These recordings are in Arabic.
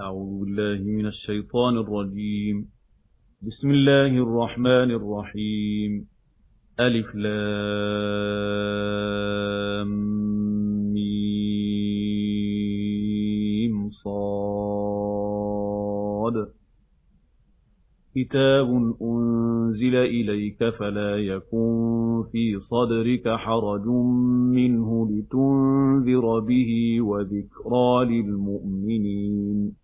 أعوذ بالله من الشيطان الرجيم. بسم الله الرحمن الرحيم. ألف لام ميم صاد. كتاب أنزل إليك فلا يكون في صدرك حرج منه لتنذر به وذكرى للمؤمنين.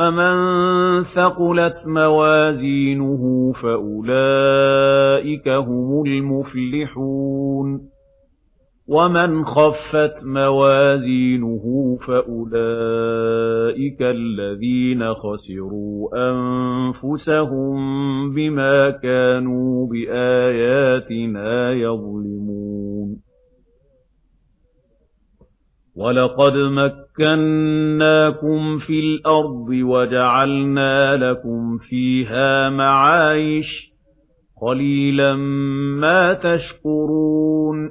فَمَن ثَقُلَتْ مَوَازِينُهُ فَأُولَئِكَ هُمُ الْمُفْلِحُونَ وَمَن خَفَّتْ مَوَازِينُهُ فَأُولَئِكَ الَّذِينَ خَسِرُوا أَنفُسَهُم بِمَا كَانُوا بِآيَاتِنَا يَظْلِمُونَ وَلَقَدْ مَكَّنَّا مَكَّنَّاكُمْ فِي الْأَرْضِ وَجَعَلْنَا لَكُمْ فِيهَا مَعَايِشَ قَلِيلًا مَا تَشْكُرُونَ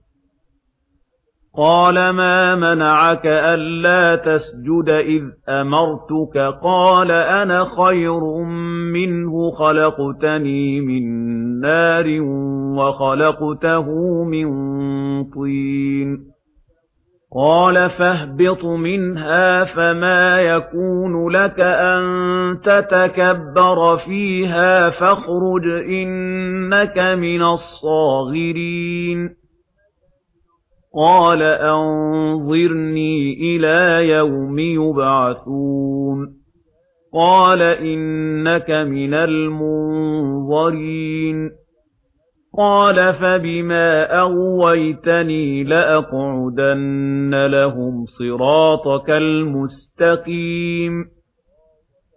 قَالَ مَا مَنَعَكَ أَلَّا تَسْجُدَ إِذْ أَمَرْتُكَ؟ قَالَ أَنَا خَيْرٌ مِنْهُ خَلَقْتَنِي مِنْ نَارٍ وَخَلَقْتَهُ مِنْ طِينٍ. قَالَ فَاهْبِطْ مِنْهَا فَمَا يَكُونُ لَكَ أَن تَتَكَبَّرَ فِيهَا فَاخْرُجْ إِنَّكَ مِنَ الصَّاغِرِينَ. قَالَ أَنظِرْنِي إِلَىٰ يَوْمِ يُبْعَثُونَ. قَالَ إِنَّكَ مِنَ الْمُنظَرِينَ. قَالَ فَبِمَا أَغْوَيْتَنِي لَأَقْعُدَنَّ لَهُمْ صِرَاطَكَ الْمُسْتَقِيمَ.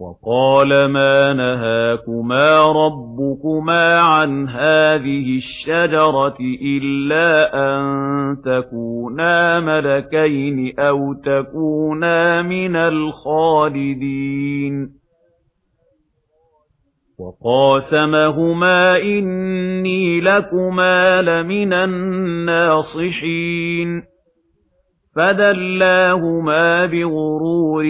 وَقَالَ مَا نَهَاكُمَا رَبُّكُمَا عَنْ هَٰذِهِ الشَّجَرَةِ إِلَّا أَن تَكُونَا مَلَكَيْنِ أَوْ تَكُونَا مِنَ الْخَالِدِينَ. وَقَاسَمَهُمَا إِنِّي لَكُمَا لَمِنَ النَّاصِحِينَ. فَدَلَّاهُمَا بِغُرُورٍ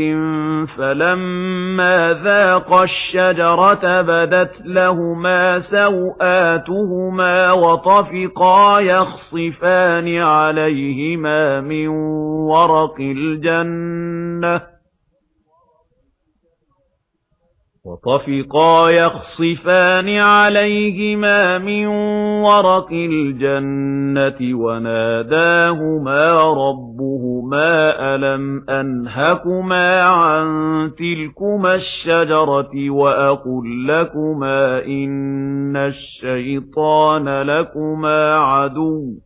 فَلَمَّا ذَاقَا الشَّجَرَةَ بَدَتْ لَهُمَا سَوْآتُهُمَا وَطَفِقَا يَخْصِفَانِ عَلَيْهِمَا مِنْ وَرَقِ الْجَنَّةِ وطفقا يخصفان عليهما من ورق الجنة وناداهما ربهما ألم أنهكما عن تلكما الشجرة وأقول لكما إن الشيطان لكما عدو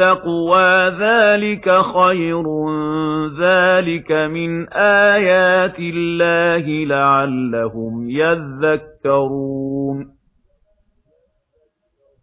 التَّقْوَى ذَلِكَ خَيْرٌ ذَلِكَ مِنْ آيَاتِ اللَّهِ لَعَلَّهُمْ يَذَّكَّرُونَ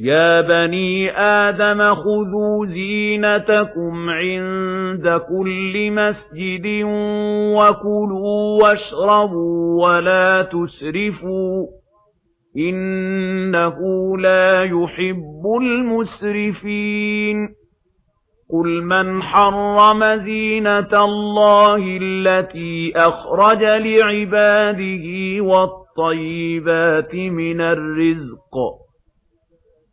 يَا بَنِي آدَمَ خُذُوا زِينَتَكُمْ عِندَ كُلِّ مَسْجِدٍ وَكُلُوا وَاشْرَبُوا وَلَا تُسْرِفُوا إِنَّهُ لَا يُحِبُّ الْمُسْرِفِينَ قُلْ مَنْ حَرَّمَ زِينَةَ اللَّهِ الَّتِي أَخْرَجَ لِعِبَادِهِ وَالطَّيِّبَاتِ مِنَ الرِّزْقِ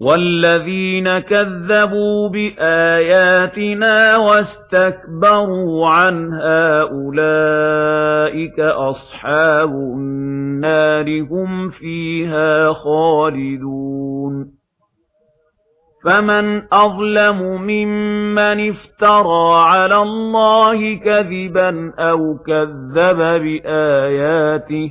وَالَّذِينَ كَذَّبُوا بِآيَاتِنَا وَاسْتَكْبَرُوا عَنْهَا أُولَئِكَ أَصْحَابُ النَّارِ هُمْ فِيهَا خَالِدُونَ فَمَنْ أَظْلَمُ مِمَّنِ افْتَرَى عَلَى اللَّهِ كَذِبًا أَوْ كَذَّبَ بِآيَاتِهِ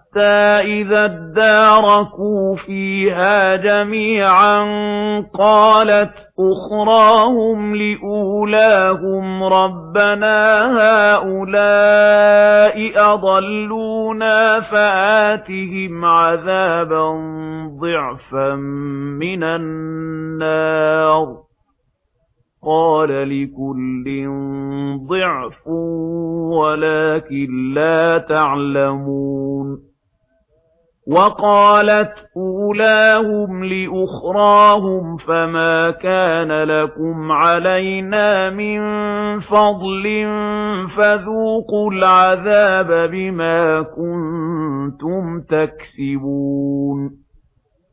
حَتَّى إِذَا ادَّارَكُوا فِيهَا جَمِيعًا قَالَتْ أُخْرَاهُمْ لِأُولَاهُمْ رَبَّنَا هَؤُلَاءِ أَضَلُّونَا فَآتِهِمْ عَذَابًا ضِعْفًا مِنَ النَّارِ قَالَ لِكُلٍّ ضِعْفٌ وَلَكِن لَّا تَعْلَمُونَ وَقَالَتْ أُولَاهُمْ لِأُخْرَاهُمْ فَمَا كَانَ لَكُمْ عَلَيْنَا مِنْ فَضْلٍ فَذُوقُوا الْعَذَابَ بِمَا كُنْتُمْ تَكْسِبُونَ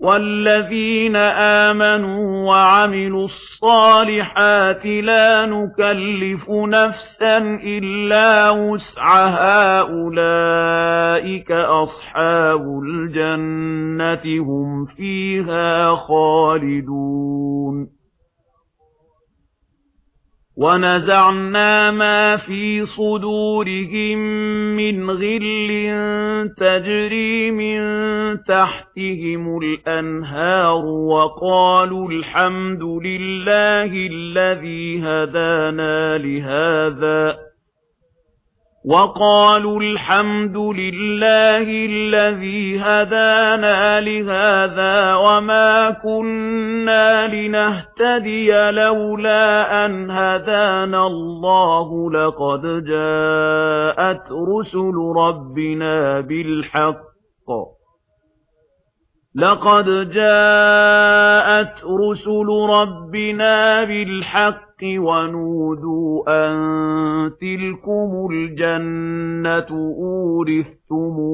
وَالَّذِينَ آمَنُوا وَعَمِلُوا الصَّالِحَاتِ لَا نُكَلِّفُ نَفْسًا إِلَّا وُسْعَهَا أُولَئِكَ أَصْحَابُ الْجَنَّةِ هُمْ فِيهَا خَالِدُونَ وَنَزَعْنَا مَا فِي صُدُورِهِم مِّنْ غِلٍّ تَجْرِي مِن تَحْتِهِمُ الْأَنْهَارُ وَقَالُوا الْحَمْدُ لِلَّهِ الَّذِي هَدَانَا لِهَذَا وَقَالُوا الْحَمْدُ لِلَّهِ الَّذِي هَدَانَا لِهَذَا وَمَا كُنَّا لِنَهْتَدِيَ لَوْلَا أَنْ هَدَانَا اللَّهُ لَقَدْ جَاءَتْ رُسُلُ رَبِّنَا بِالْحَقِّ. لَقَدْ جَاءَتْ رُسُلُ رَبِّنَا بِالْحَقِّ. وَنُودُوا أَن تِلْكُمُ الْجَنَّةُ أُورِثْتُمُوهَا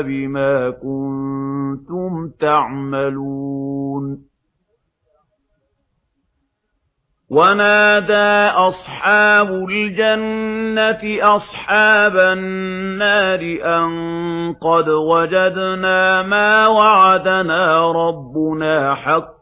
بِمَا كُنتُمْ تَعْمَلُونَ. وَنَادَى أَصْحَابُ الْجَنَّةِ أَصْحَابَ النَّارِ أَن قَدْ وَجَدْنَا مَا وَعَدَنَا رَبُّنَا حَقًّا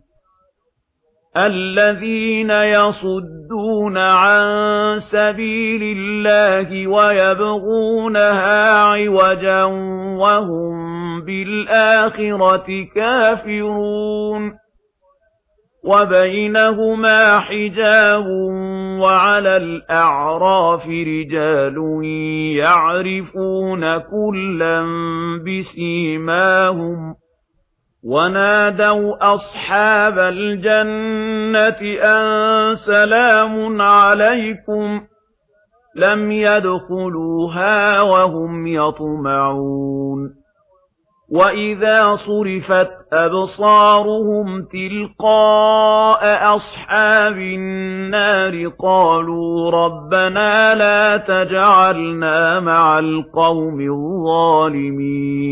الَّذِينَ يَصُدُّونَ عَن سَبِيلِ اللَّهِ وَيَبْغُونَهَا عِوَجًا وَهُمْ بِالْآخِرَةِ كَافِرُونَ. وَبَيْنَهُمَا حِجَابٌ وَعَلَى الْأَعْرَافِ رِجَالٌ يَعْرِفُونَ كُلًّا بِسِيمَاهُمْ ونادوا أصحاب الجنة أن سلام عليكم لم يدخلوها وهم يطمعون وَإِذَا صُرِفَتْ أَبْصَارُهُمْ تِلْقَاءَ أَصْحَابِ النَّارِ قَالُوا رَبَّنَا لَا تَجْعَلْنَا مَعَ الْقَوْمِ الظَّالِمِينَ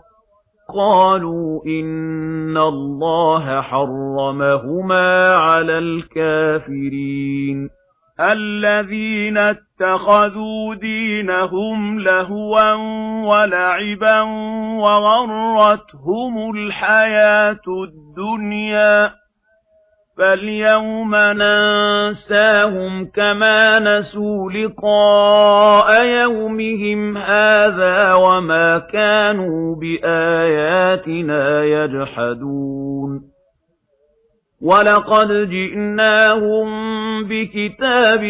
قَالُوا إِنَّ اللَّهَ حَرَّمَهُمَا عَلَى الْكَافِرِينَ الَّذِينَ اتَّخَذُوا دِينَهُمْ لَهْوًا وَلَعِبًا وَغَرَّتْهُمُ الْحَيَاةُ الدُّنْيَا فَالْيَوْمَ نَنسَاهُمْ كَمَا نَسُوا لِقَاءَ يَوْمِهِمْ هَذَا وَمَا كَانُوا بِآيَاتِنَا يَجْحَدُونَ وَلَقَدْ جِئْنَاهُمْ بِكِتَابٍ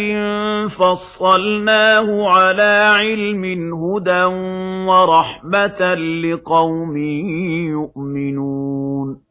فَصَّلْنَاهُ عَلَى عِلْمٍ هُدًى وَرَحْمَةً لِقَوْمٍ يُؤْمِنُونَ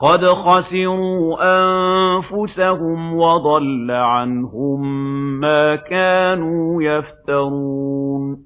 قَدْ خَسِرُوا أَنفُسَهُمْ وَضَلَّ عَنْهُمْ مَا كَانُوا يَفْتَرُونَ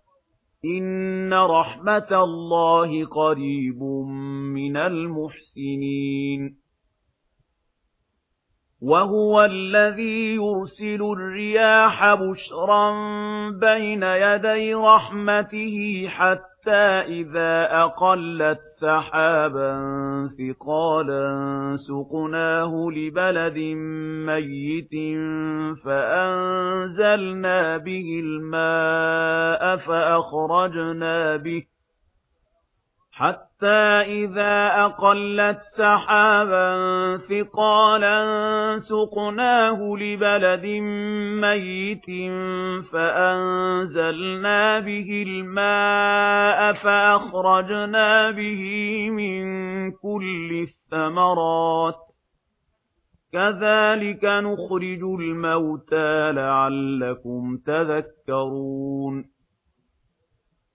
إِنَّ رَحْمَةَ اللَّهِ قَرِيبٌ مِنَ الْمُحْسِنِينَ وَهُوَ الَّذِي يُرْسِلُ الرِّيَاحَ بُشْرًا بَيْنَ يَدَيْ رَحْمَتِهِ حَتَّى حَتَّى إِذَا أَقَلَّتْ سَحَابًا ثِقَالًا سُقْنَاهُ لِبَلَدٍ مَّيِّتٍ فَأَنزَلْنَا بِهِ الْمَاءَ فَأَخْرَجْنَا بِهِ حَتَّى إِذَا أَقَلَّتْ سَحَابًا ثِقَالًا سُقْنَاهُ لِبَلَدٍ مَّيِّتٍ فَأَنزَلْنَا بِهِ الْمَاءَ فَأَخْرَجْنَا بِهِ مِن كُلِّ الثَّمَرَاتِ كَذَلِكَ نُخْرِجُ الْمَوْتَى لَعَلَّكُمْ تَذَكَّرُونَ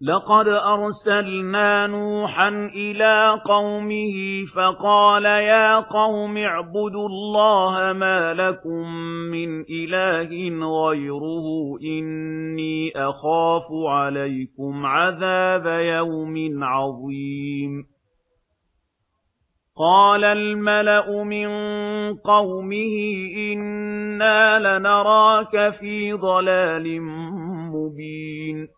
لَقَدْ أَرْسَلْنَا نُوحًا إِلَى قَوْمِهِ فَقَالَ يَا قَوْمِ اعْبُدُوا اللَّهَ مَا لَكُمْ مِنْ إِلَٰهٍ غَيْرُهُ إِنِّي أَخَافُ عَلَيْكُمْ عَذَابَ يَوْمٍ عَظِيمٍ. قَالَ الْمَلَأُ مِنْ قَوْمِهِ إِنَّا لَنَرَاكَ فِي ضَلَالٍ مُبِينٍ.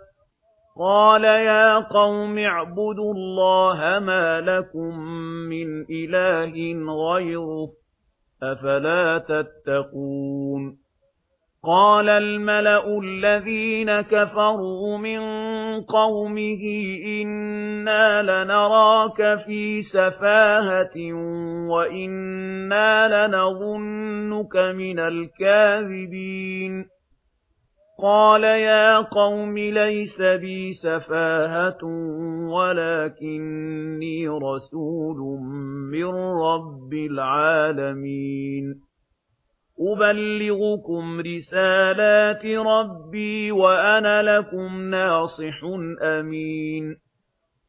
قَالَ يَا قَوْمِ اعْبُدُوا اللَّهَ مَا لَكُم مِّنْ إِلَٰهٍ غَيْرُهُ ۖ أَفَلَا تَتَّقُونَ قَالَ الْمَلَأُ الَّذِينَ كَفَرُوا مِن قَوْمِهِ إِنَّا لَنَرَاكَ فِي سَفَاهَةٍ وَإِنَّا لَنَظُنُّكَ مِنَ الْكَاذِبِينَ قَالَ يَا قَوْمِ لَيْسَ بِي سَفَاهَةٌ وَلَكِنِّي رَسُولٌ مِّن رَّبِّ الْعَالَمِينَ. أُبَلِّغُكُمْ رِسَالَاتِ رَبِّي وَأَنَا لَكُمْ نَاصِحٌ أَمِينٌ.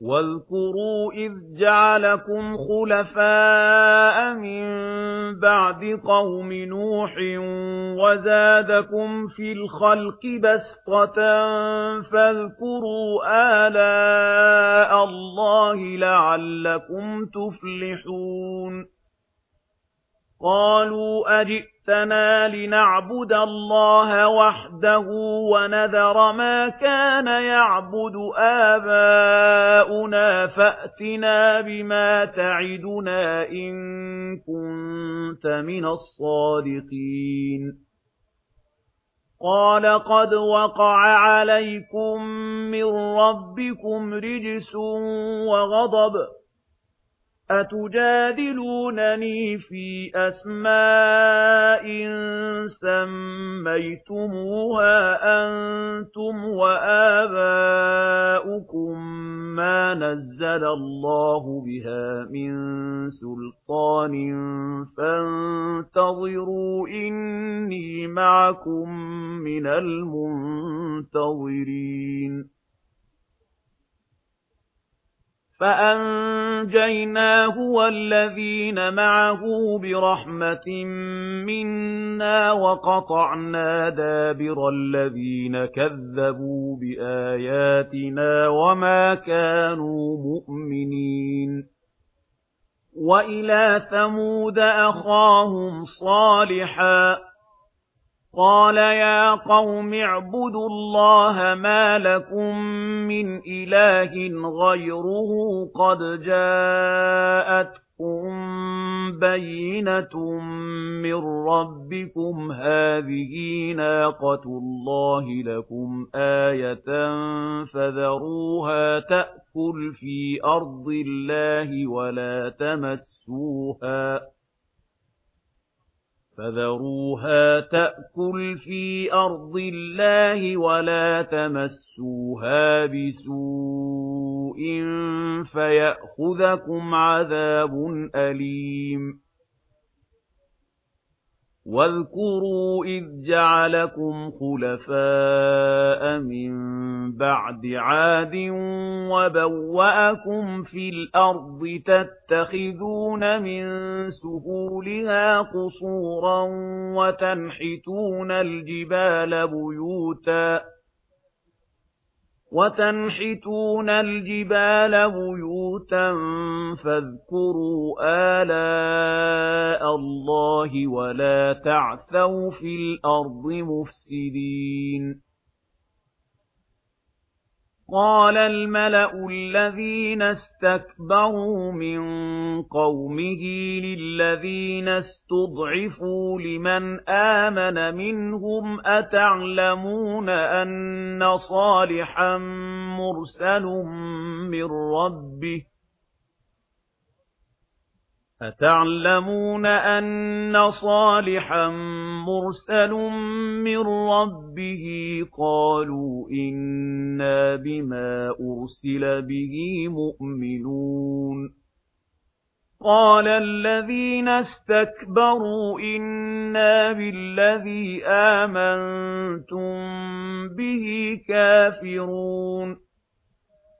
وَاذْكُرُوا إِذْ جَعَلَكُمْ خُلَفَاءَ مِنْ بَعْدِ قَوْمِ نُوحٍ وَزَادَكُمْ فِي الْخَلْقِ بَسْطَةً فَاذْكُرُوا آلَاءَ اللَّهِ لَعَلَّكُمْ تُفْلِحُونَ قَالُوا أَجِئْتَنَا لِنَعْبُدَ اللَّهَ وَحْدَهُ وَنَذَرَ مَا كَانَ يَعْبُدُ آبَاؤُنَا فَأْتِنَا بِمَا تَعِدُنَا إِن كُنتَ مِنَ الصَّادِقِينَ. قَالَ قَدْ وَقَعَ عَلَيْكُمْ مِنْ رَبِّكُمْ رِجْسٌ وَغَضَبٌ أَتُجَادِلُونَنِي فِي أَسْمَاءٍ سَمَّيْتُمُوهَا أَنتُمْ وَآبَاؤُكُم مَّا نَزَّلَ اللَّهُ بِهَا مِن سُلْطَانٍ فَانتَظِرُوا إِنِّي مَعَكُم مِّنَ الْمُنتَظِرِينَ فَأَنجَيْنَاهُ وَالَّذِينَ مَعَهُ بِرَحْمَةٍ مِنَّا وَقَطَعْنَا دَابِرَ الَّذِينَ كَذَّبُوا بِآيَاتِنَا وَمَا كَانُوا مُؤْمِنِينَ وَإِلَى ثَمُودَ أَخَاهُمْ صَالِحًا قَالَ يَا قَوْمِ اعْبُدُوا اللَّهَ مَا لَكُمْ مِنْ إِلَٰهٍ غَيْرُهُ قَدْ جَاءَتْكُمْ بَيِّنَةٌ مِنْ رَبِّكُمْ. هَٰذِهِ نَاقَةُ اللَّهِ لَكُمْ آيَةً فَذَرُوهَا تَأْكُلْ فِي أَرْضِ اللَّهِ وَلَا تَمَسُّوهَا. فَذَرُوهَا تَأْكُلْ فِي أَرْضِ اللَّهِ وَلَا تَمَسُّوهَا بِسُوءٍ فَيَأْخُذَكُمْ عَذَابٌ أَلِيمٌ وَاذْكُرُوا إِذْ جَعَلَكُمْ خُلَفَاءَ مِنْ بَعْدِ عَادٍ وَبَوَّأَكُمْ فِي الْأَرْضِ تَتَّخِذُونَ مِنْ سُهُولِهَا قُصُورًا وَتَنْحِتُونَ الْجِبَالَ بُيُوتًا وَتَنْحِتُونَ الْجِبَالَ بُيُوتًا فَاذْكُرُوا آلَاءَ اللَّهِ وَلَا تَعْثَوْا فِي الْأَرْضِ مُفْسِدِينَ قَالَ الْمَلَأُ الَّذِينَ اسْتَكْبَرُوا مِنْ قَوْمِهِ لِلَّذِينَ اسْتُضْعِفُوا لِمَنْ آمَنَ مِنْهُمْ أَتَعْلَمُونَ أَنَّ صَالِحًا مُرْسَلٌ مِنْ رَبِّهِ أَتَعْلَمُونَ أَنَّ صَالِحًا مُرْسَلٌ مِّن رَّبِّهِ قَالُوا إِنَّا بِمَا أُرْسِلَ بِهِ مُؤْمِنُونَ قَالَ الَّذِينَ اسْتَكْبَرُوا إِنَّا بِالَّذِي آمَنتُم بِهِ كَافِرُونَ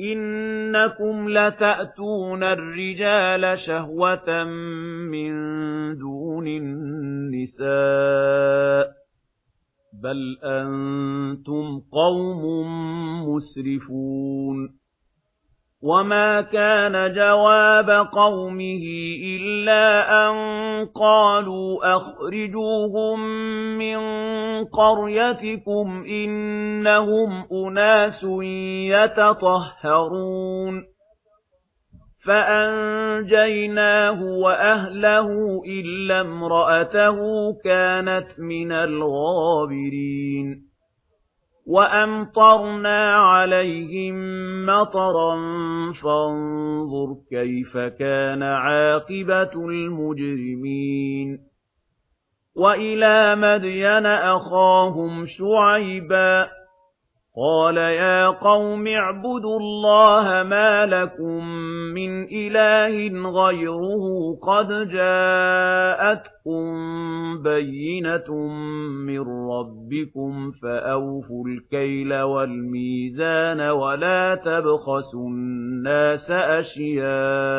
إِنَّكُمْ لَتَأْتُونَ الرِّجَالَ شَهْوَةً مِّن دُونِ النِّسَاءِ بَلْ أَنتُمْ قَوْمٌ مُّسْرِفُونَ وَمَا كَانَ جَوَابَ قَوْمِهِ إِلَّا أَن قَالُوا أَخْرِجُوهُم مِّن قَرْيَتِكُمْ إِنَّهُمْ أُنَاسٌ يَتَطَهَّرُونَ فَأَنجَيْنَاهُ وَأَهْلَهُ إِلَّا امْرَأَتَهُ كَانَتْ مِنَ الْغَابِرِينَ وَأَمْطَرْنَا عَلَيْهِم مَّطَرًا فَانظُرْ كَيْفَ كَانَ عَاقِبَةُ الْمُجْرِمِينَ وَإِلَى مَدْيَنَ أَخَاهُمْ شُعَيْبًا قَالَ يَا قَوْمِ اعْبُدُوا اللَّهَ مَا لَكُمْ مِنْ إِلَٰهٍ غَيْرُهُ قَدْ جَاءَتْكُمْ بَيِّنَةٌ مِنْ رَبِّكُمْ فَأَوْفُوا الْكَيْلَ وَالْمِيزَانَ وَلَا تَبْخَسُوا النَّاسَ أَشْيَاءَهُمْ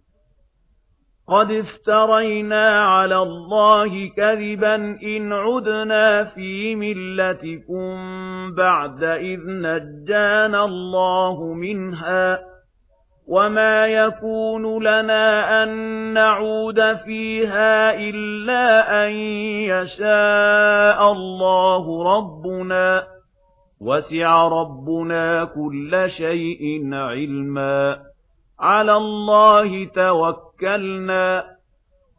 قَدِ افْتَرَيْنَا عَلَى اللَّهِ كَذِبًا إِنْ عُدْنَا فِي مِلَّتِكُمْ بَعْدَ إِذْ نَجَّانَا اللَّهُ مِنْهَا وَمَا يَكُونُ لَنَا أَن نَّعُودَ فِيهَا إِلَّا أَن يَشَاءَ اللَّهُ رَبُّنَا وَسِعَ رَبُّنَا كُلَّ شَيْءٍ عِلْمًا عَلَى اللَّهِ تَوَكَّلْنَا.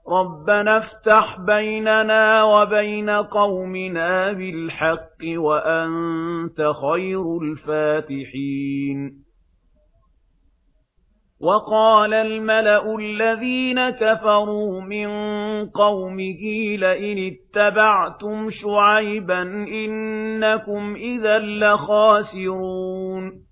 رَبَّنَا افْتَحْ بَيْنَنَا وَبَيْنَ قَوْمِنَا بِالْحَقِّ وَأَنْتَ خَيْرُ الْفَاتِحِينَ. وَقَالَ الْمَلَأُ الَّذِينَ كَفَرُوا مِن قَوْمِهِ لَئِنِ اتَّبَعْتُمْ شُعَيْبًا إِنَّكُمْ إِذًا لَّخَاسِرُونَ.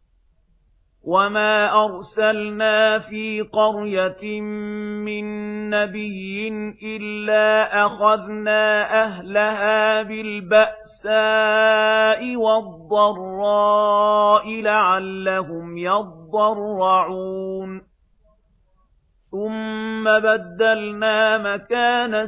وَمَا أَرْسَلْنَا فِي قَرْيَةٍ مِّن نَّبِيٍّ إِلَّا أَخَذْنَا أَهْلَهَا بِالْبَأْسَاءِ وَالضَّرَّاءِ لَعَلَّهُمْ يَضَّرَّعُونَ ثُمَّ بَدَّلْنَا مَكَانَ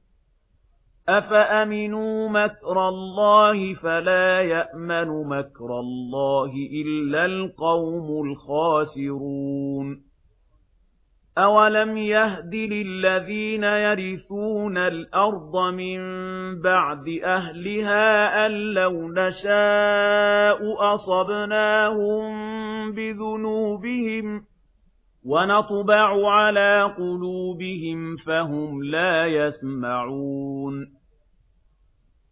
أَفَأَمِنُوا مَكْرَ اللَّهِ فَلَا يَأْمَنُ مَكْرَ اللَّهِ إِلَّا الْقَوْمُ الْخَاسِرُونَ أَوَلَمْ يَهْدِ لِلَّذِينَ يَرِثُونَ الْأَرْضَ مِن بَعْدِ أَهْلِهَا أَن لَّوْ نَشَاءُ أَصَبْنَاهُم بِذُنُوبِهِمْ وَنَطْبَعُ عَلَىٰ قُلُوبِهِمْ فَهُمْ لَا يَسْمَعُونَ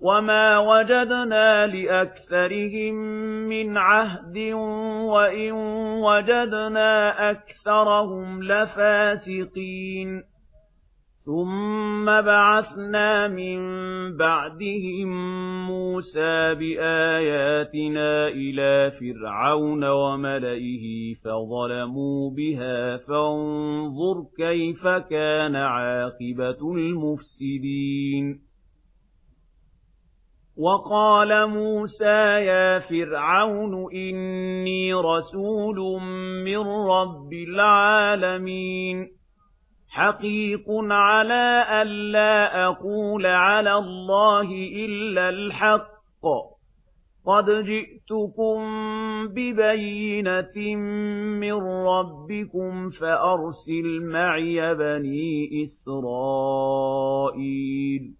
وَمَا وَجَدْنَا لِأَكْثَرِهِم مِّنْ عَهْدٍ وَإِن وَجَدْنَا أَكْثَرَهُمْ لَفَاسِقِينَ ثُمَّ بَعَثْنَا مِن بَعْدِهِم مُوسَى بِآيَاتِنَا إِلَى فِرْعَوْنَ وَمَلَئِهِ فَظَلَمُوا بِهَا فَانظُرْ كَيْفَ كَانَ عَاقِبَةُ الْمُفْسِدِينَ وَقَالَ مُوسَى يَا فِرْعَوْنُ إِنِّي رَسُولٌ مِّن رَّبِّ الْعَالَمِينَ. حَقِيقٌ عَلَى أَلَّا أَقُولَ عَلَى اللَّهِ إِلَّا الْحَقَّ. قَدْ جِئْتُكُم بِبَيِّنَةٍ مِّن رَّبِّكُمْ فَأَرْسِلْ مَعِيَ بَنِي إِسْرَائِيلَ.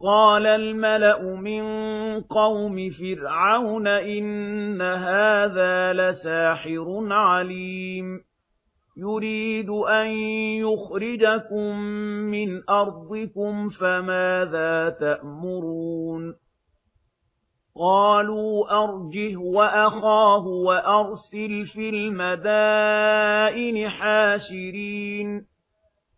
قَالَ الْمَلَأُ مِن قَوْمِ فِرْعَوْنَ إِنَّ هَذَا لَسَاحِرٌ عَلِيمٌ يُرِيدُ أَن يُخْرِجَكُم مِّنْ أَرْضِكُمْ فَمَاذَا تَأْمُرُونَ قَالُوا أَرْجِهْ وَأَخَاهُ وَأَرْسِلْ فِي الْمَدَائِنِ حَاشِرِينَ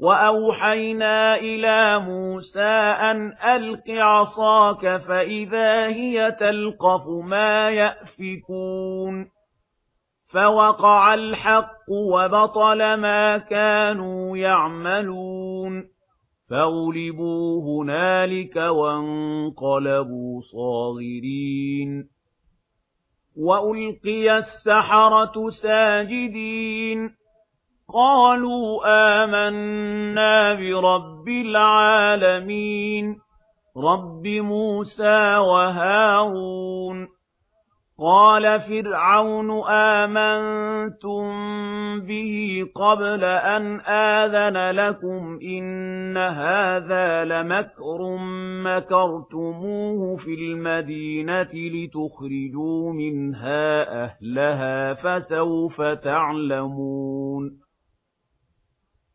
وَأَوْحَيْنَا إِلَى مُوسَى أَنْ أَلْقِ عَصَاكَ فَإِذَا هِيَ تَلْقَفُ مَا يَأْفِكُونَ فَوَقَعَ الْحَقُّ وَبَطَلَ مَا كَانُوا يَعْمَلُونَ فَغُلِبُوا هُنَالِكَ وَانقَلَبُوا صَاغِرِينَ وَأُلْقِيَ السَّحَرَةُ سَاجِدِينَ قَالُوا آمَنَّا بِرَبِّ الْعَالَمِينَ رَبِّ مُوسَى وَهَارُونَ. قَالَ فِرْعَوْنُ آمَنْتُمْ بِهِ قَبْلَ أَنْ آذَنَ لَكُمْ إِنَّ هَذَا لَمَكْرٌ مَكَرْتُمُوهُ فِي الْمَدِينَةِ لِتُخْرِجُوا مِنْهَا أَهْلَهَا فَسَوْفَ تَعْلَمُونَ.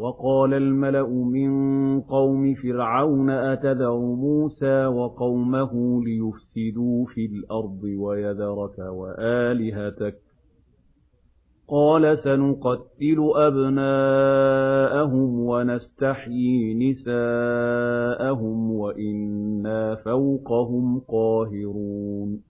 وقال الملأ من قوم فرعون أَتَذَرُ موسى وقومه ليفسدوا في الأرض ويذرك وآلهتك قال سنقتل أبناءهم ونستحيي نساءهم وإنا فوقهم قاهرون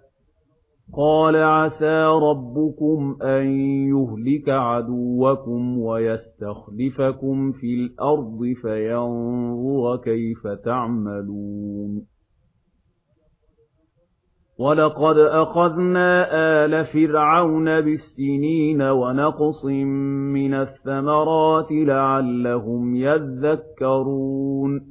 قَالَ عَسَى رَبُّكُمْ أَن يُهْلِكَ عَدُوَّكُمْ وَيَسْتَخْلِفَكُمْ فِي الْأَرْضِ فَيَنظُرَ كَيْفَ تَعْمَلُونَ. وَلَقَدْ أَخَذْنَا آلَ فِرْعَوْنَ بِالسِّنِينَ وَنَقْصٍ مِّنَ الثَّمَرَاتِ لَعَلَّهُمْ يَذَّكَّرُونَ.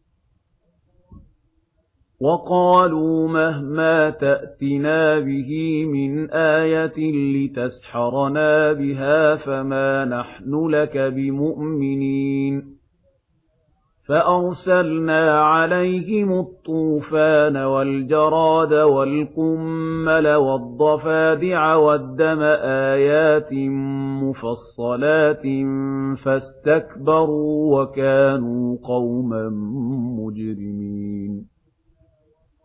وَقَالُوا مَهْمَا تَأْتِنَا بِهِ مِنْ آيَةٍ لِتَسْحَرَنَا بِهَا فَمَا نَحْنُ لَكَ بِمُؤْمِنِينَ فَأَرْسَلْنَا عَلَيْهِمُ الطُّوفَانَ وَالْجَرَادَ وَالْقُمَّلَ وَالضَّفَادِعَ وَالدَّمَ آيَاتٍ مُفَصَّلَاتٍ فَاسْتَكْبَرُوا وَكَانُوا قَوْمًا مُجْرِمِينَ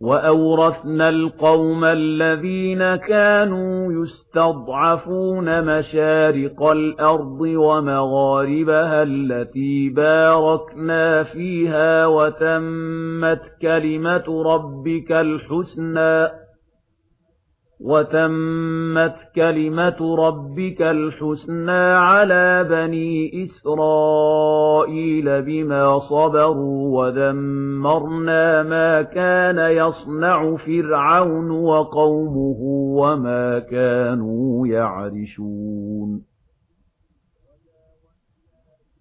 وَأَوْرَثْنَا الْقَوْمَ الَّذِينَ كَانُوا يُسْتَضْعَفُونَ مَشَارِقَ الْأَرْضِ وَمَغَارِبَهَا الَّتِي بَارَكْنَا فِيهَا وَتَمَّتْ كَلِمَةُ رَبِّكَ الْحُسْنَى وَتَمَّتْ كَلِمَةُ رَبِّكَ الْحُسْنَى عَلَى بَنِي إِسْرَائِيلَ بِمَا صَبَرُوا وَدَمَّرْنَا مَا كَانَ يَصْنَعُ فِرْعَوْنُ وَقَوْمُهُ وَمَا كَانُوا يَعْرِشُونَ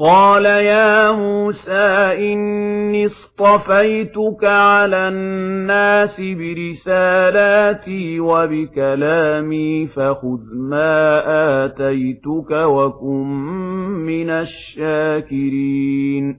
قَالَ يَا مُوسَى إِنِّي اصْطَفَيْتُكَ عَلَى النَّاسِ بِرِسَالَاتِي وَبِكَلَامِي فَخُذْ مَا آتَيْتُكَ وَكُن مِّنَ الشَّاكِرِينَ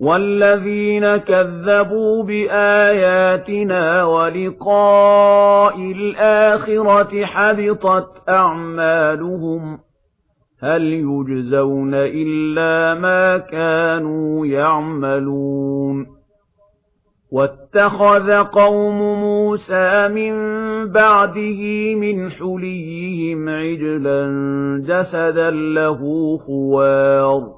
وَالَّذِينَ كَذَّبُوا بِآيَاتِنَا وَلِقَاءِ الْآخِرَةِ حَبِطَتْ أَعْمَالُهُمْ هَلْ يُجْزَوْنَ إِلَّا مَا كَانُوا يَعْمَلُونَ وَاتَّخَذَ قَوْمُ مُوسَى مِن بَعْدِهِ مِنْ حُلِيِّهِمْ عِجْلًا جَسَدًا لَّهُ خُوَارٌ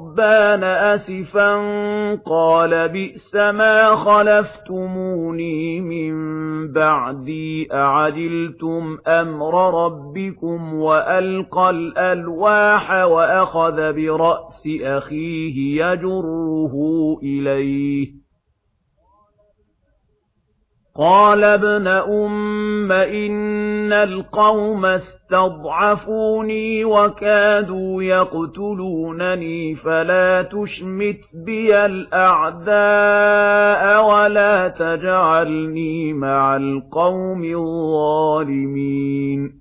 ربان أسفا قال بئس ما خلفتموني من بعدي أعدلتم أمر ربكم وألقى الألواح وأخذ برأس أخيه يجره إليه قَالَ ابْنَ أُمَّ إِنَّ الْقَوْمَ اسْتَضْعَفُونِي وَكَادُوا يَقْتُلُونَنِي فَلَا تُشْمِتْ بِيَ الْأَعْدَاءَ وَلَا تَجْعَلْنِي مَعَ الْقَوْمِ الظَّالِمِينَ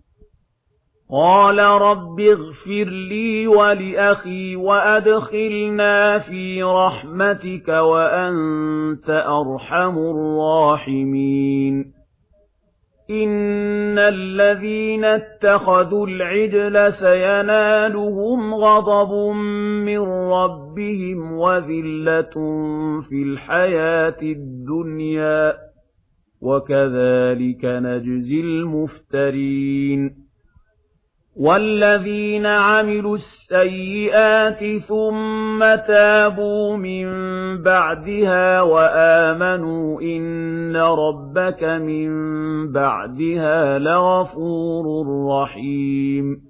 قَالَ رَبِّ اغْفِرْ لِي وَلِأَخِي وَأَدْخِلْنَا فِي رَحْمَتِكَ وَأَنْتَ أَرْحَمُ الرَّاحِمِينَ. إِنَّ الَّذِينَ اتَّخَذُوا الْعِجْلَ سَيَنَالُهُمْ غَضَبٌ مِّن رَّبِّهِمْ وَذِلَّةٌ فِي الْحَيَاةِ الدُّنْيَا وَكَذَلِكَ نَجْزِي الْمُفْتَرِينَ. وَالَّذِينَ عَمِلُوا السَّيِّئَاتِ ثُمَّ تَابُوا مِن بَعْدِهَا وَآمَنُوا إِنَّ رَبَّكَ مِن بَعْدِهَا لَغَفُورٌ رَّحِيمٌ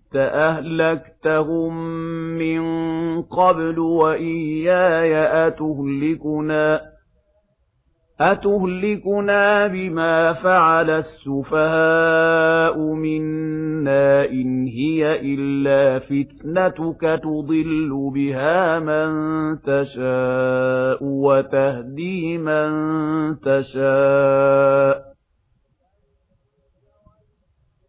فأهلكتهم مِّن قَبْلُ وَإِيَّايَ أَتُهْلِكُنَا أَتُهْلِكُنَا بِمَا فَعَلَ السُّفَهَاءُ مِنَّا إِنْ هِيَ إِلَّا فِتْنَتُكَ تُضِلُّ بِهَا مَن تَشَاءُ وَتَهْدِي مَن تَشَاءُ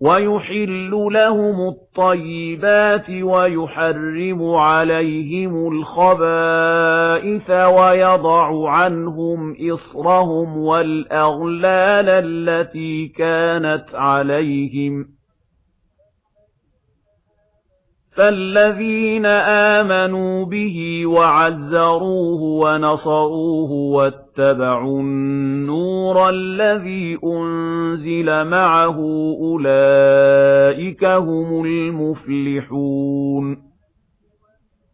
وَيُحِلُّ لَهُمُ الطَّيِّبَاتِ وَيُحَرِّمُ عَلَيْهِمُ الْخَبَائِثَ وَيَضَعُ عَنْهُمْ إِصْرَهُمْ وَالْأَغْلَالَ الَّتِي كَانَتْ عَلَيْهِمْ فالذين آمنوا به وعزروه ونصروه واتبعوا النور الذي أنزل معه أولئك هم المفلحون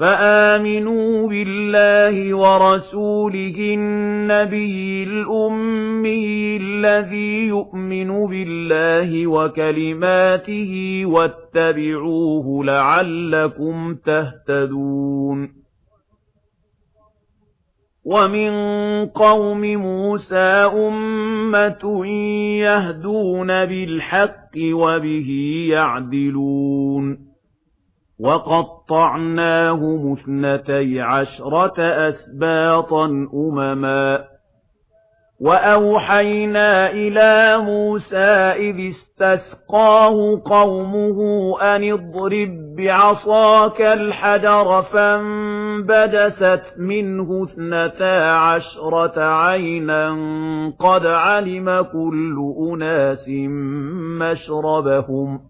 فآمنوا بالله ورسوله النبي الأمي الذي يؤمن بالله وكلماته واتبعوه لعلكم تهتدون وَمِن قَوْمِ مُوسَى أُمَّةٌ يَهْدُونَ بِالْحَقِّ وَبِهِ يَعْدِلُونَ وَقَطَّعْنَاهُمُ اثْنَتَيْ عَشْرَةَ أَسْبَاطًا أُمَمًا وَأَوْحَيْنَا إِلَى مُوسَى إِذِ اسْتَسْقَاهُ قَوْمُهُ أَنِ اضْرِب بِّعَصَاكَ الْحَجَرَ فَانبَجَسَتْ مِنْهُ اثْنَتَا عَشْرَةَ عَيْنًا قَدْ عَلِمَ كُلُّ أُنَاسٍ مَّشْرَبَهُمْ ۖ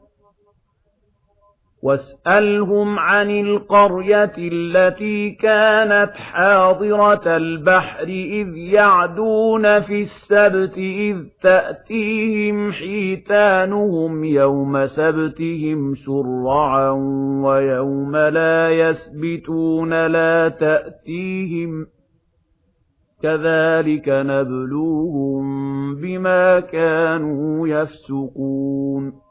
وَاسْأَلْهُمْ عَنِ الْقَرْيَةِ الَّتِي كَانَتْ حَاضِرَةَ الْبَحْرِ إِذْ يَعْدُونَ فِي السَّبْتِ إِذْ تَأْتِيهِمْ حِيتَانُهُمْ يَوْمَ سَبْتِهِمْ شُرَّعًا وَيَوْمَ لَا يَسْبِتُونَ لَا تَأْتِيهِمْ كَذَلِكَ نَبْلُوهُمْ بِمَا كَانُوا يَفْسُقُونَ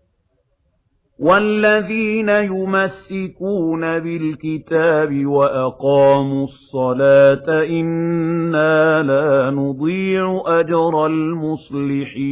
وَالَّذِينَ يُمَسِّكُونَ بِالْكِتَابِ وَأَقَامُوا الصَّلَاةَ إِنَّا لَا نُضِيعُ أَجْرَ الْمُصْلِحِينَ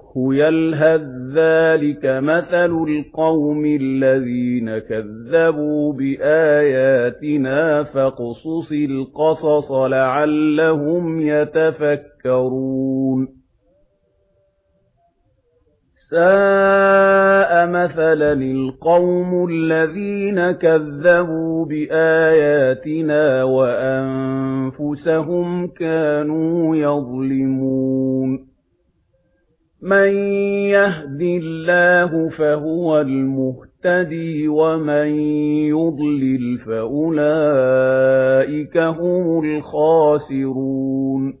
يلهث ذلك مثل القوم الذين كذبوا بآياتنا فقصص القصص لعلهم يتفكرون سَاءَ مَثَلًا الْقَوْمُ الَّذِينَ كَذَّبُوا بِآيَاتِنَا وَأَنفُسَهُمْ كَانُوا يَظْلِمُونَ مَن يَهْدِ اللَّهُ فَهُوَ الْمُهْتَدِي وَمَن يُضْلِلْ فَأُولَئِكَ هُمُ الْخَاسِرُونَ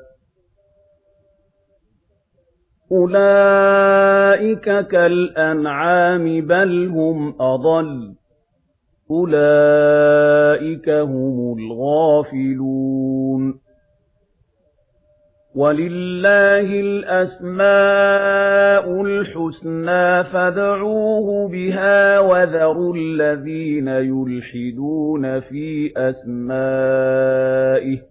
أُولَٰئِكَ كَالْأَنْعَامِ بَلْ هُمْ أَضَلُّ أُولَٰئِكَ هُمُ الْغَافِلُونَ وَلِلَّهِ الْأَسْمَاءُ الْحُسْنَىٰ فَادْعُوهُ بِهَا وَذَرُوا الَّذِينَ يُلْحِدُونَ فِي أَسْمَائِهِ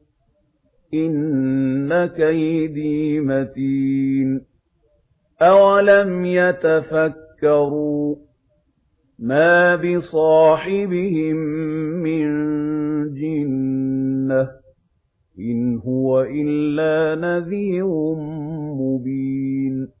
إِنَّ كَيْدِي مَتِينٌ أَوَلَمْ يَتَفَكَّرُوا مَا بِصَاحِبِهِم مِّن جِنَّةٍ إِنْ هُوَ إِلَّا نَذِيرٌ مُّبِينٌ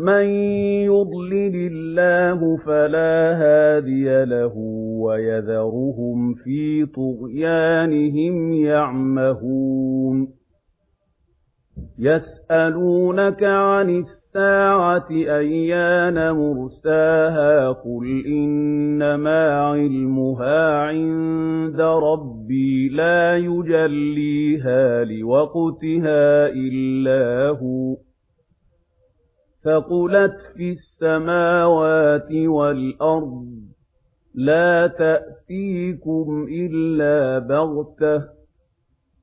مَن يُضْلِلِ اللَّهُ فَلَا هَادِيَ لَهُ وَيَذَرُهُمْ فِي طُغْيَانِهِمْ يَعْمَهُونَ. يَسْأَلُونَكَ عَنِ السَّاعَةِ أَيَّانَ مُرْسَاهَا قُلْ إِنَّمَا عِلْمُهَا عِندَ رَبِّي لَا يُجَلِّيهَا لِوَقْتِهَا إِلَّا هُوَ. ثَقُلَتْ فِي السَّمَاوَاتِ وَالْأَرْضِ ۚ لَا تَأْتِيكُمْ إِلَّا بَغْتَةً ۗ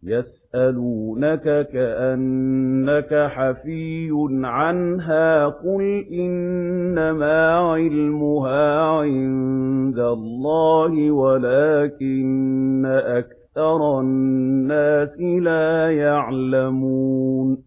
يَسْأَلُونَكَ كَأَنَّكَ حَفِيٌّ عَنْهَا ۖ قُلْ إِنَّمَا عِلْمُهَا عِندَ اللَّهِ وَلَٰكِنَّ أَكْثَرَ النَّاسِ لَا يَعْلَمُونَ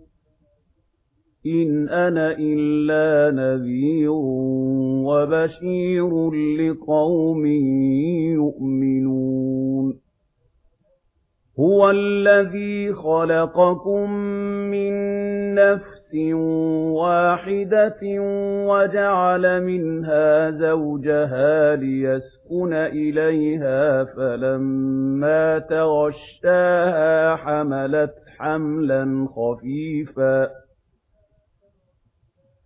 إِنْ أَنَا إِلَّا نَذِيرٌ وَبَشِيرٌ لِقَوْمٍ يُؤْمِنُونَ هُوَ الَّذِي خَلَقَكُم مِّن نَّفْسٍ وَاحِدَةٍ وَجَعَلَ مِنْهَا زَوْجَهَا لِيَسْكُنَ إِلَيْهَا فَلَمَّا تَغَشَّاهَا حَمَلَتْ حَمْلًا خَفِيفًا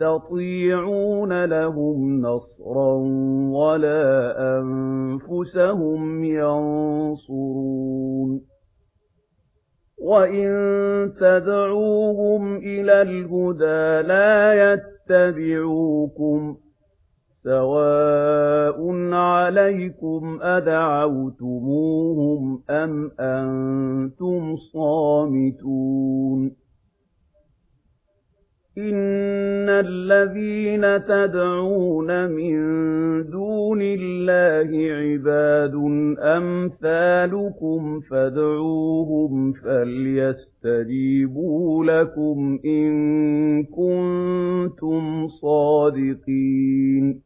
يَسْتَطِيعُونَ لَهُمْ نَصْرًا وَلَا أَنفُسَهُمْ يَنصُرُونَ وَإِن تَدْعُوهُمْ إِلَى الْهُدَىٰ لَا يَتَّبِعُوكُمْ ۚ سَوَاءٌ عَلَيْكُمْ أَدَعَوْتُمُوهُمْ أَمْ أَنتُمْ صَامِتُونَ إِنَّ الَّذِينَ تَدْعُونَ مِن دُونِ اللَّهِ عِبَادٌ أَمْثَالُكُمْ فَادْعُوهُمْ فَلْيَسْتَجِيبُوا لَكُمْ إِن كُنتُمْ صَادِقِينَ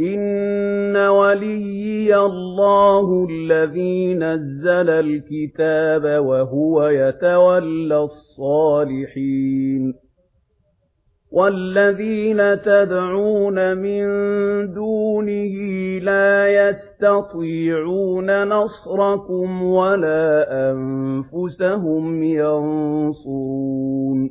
إِنَّ وَلِيِّيَ اللَّهُ الَّذِي نَزَّلَ الْكِتَابَ وَهُوَ يَتَوَلَّى الصَّالِحِينَ وَالَّذِينَ تَدْعُونَ مِن دُونِهِ لَا يَسْتَطِيعُونَ نَصْرَكُمْ وَلَا أَنفُسَهُمْ يَنصُرُونَ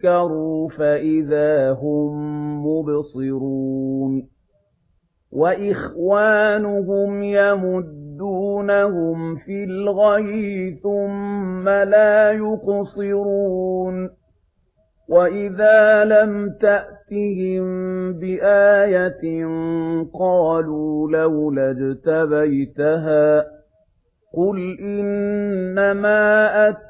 ذَكَّرُوا فَإِذَا هُمْ مُبْصِرُونَ وَإِخْوَانُهُمْ يَمُدُّونَهُمْ فِي الْغَيِّ ثُمَّ لَا يُقْصِرُونَ وَإِذَا لَمْ تَأْتِهِم بِآيَةٍ قَالُوا لَوْلَا اجْتَبَيْتَهَا قُلْ إِنَّمَا أَتَّبِعُ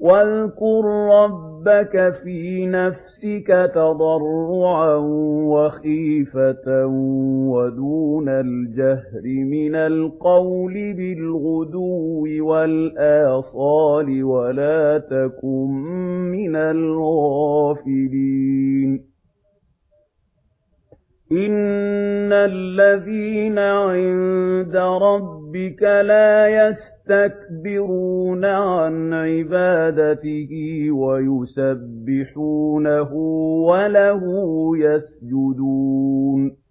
وَاذْكُر رَّبَّكَ فِي نَفْسِكَ تَضَرُّعًا وَخِيفَةً وَدُونَ الْجَهْرِ مِنَ الْقَوْلِ بِالْغُدُوِّ وَالْآصَالِ وَلَا تَكُن مِّنَ الْغَافِلِينَ إِنَّ الَّذِينَ عِندَ رَبِّكَ لَا يَسْتَكْبِرُونَ يَسْتَكْبِرُونَ عَنْ عِبَادَتِهِ وَيُسَبِّحُونَهُ وَلَهُ يَسْجُدُونَ